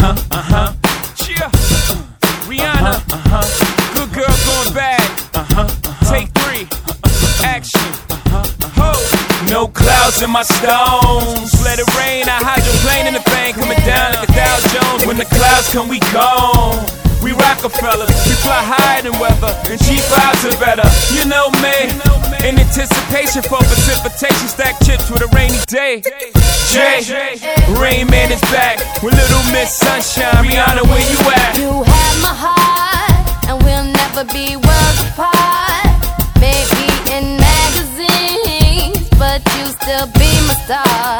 huh, uh huh. Cheer. Rihanna, uh huh. Good girl going bad. Uh huh. Take three. Action. Uh Ho. No clouds in my stones. Let it rain. I hide your plane in the bank. Coming down like a Dow Jones. When the clouds come, we gone. We Rockefellers. We fly higher than weather. And G5s are better. You know me. In anticipation for precipitation, stack chips with a rainy day. Jay, Rain Man is back with Little Miss Sunshine. Rihanna, where you at? You have my heart, and we'll never be worlds apart. Maybe in magazines, but you still be my star.